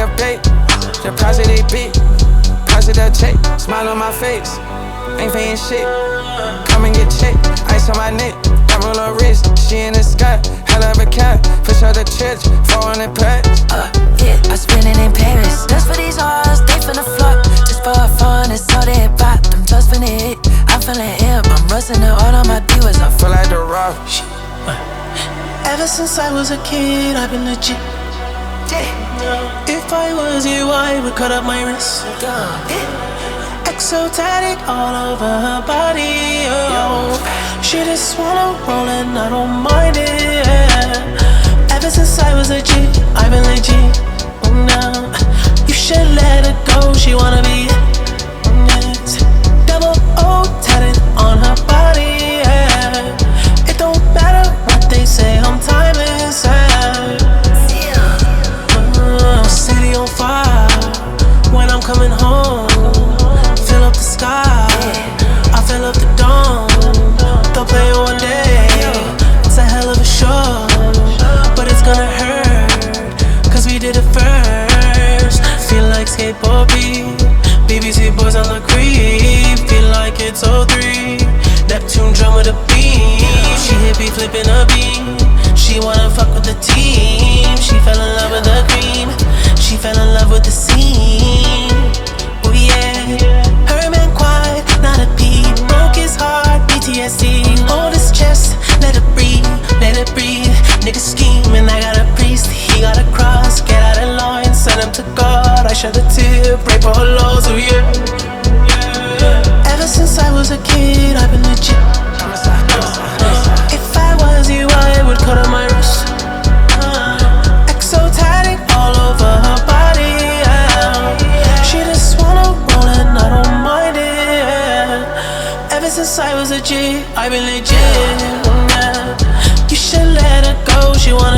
high like a bait. Deposit they beat, pass it that check, smile on my face. Ain't paying shit, come and get checked. Ice on my neck, diamond on wrist. She in the sky, hell of a cat. Push out the church, 400 packs. Uh, yeah, I spend it in Paris. Just for these hoes, they finna flock. Just for fun, it's all they bought. Them just finna hit. I'm feeling hip, I'm rusting it all on my divas. I Feel like the rock. Ever since I was a kid, I've been legit. If I was you, I would cut up my wrist. Exotic all over her body. Oh. She just wanna roll and I don't mind to God. I shed a tear, pray for her loss, oh yeah. Ever since I was a kid, I've been legit. If I was you, I would cut on my wrist. Exotic all over her body. yeah. She just wanna roll and I don't mind it. Ever since I was a G, I've been legit. You should let her go, she be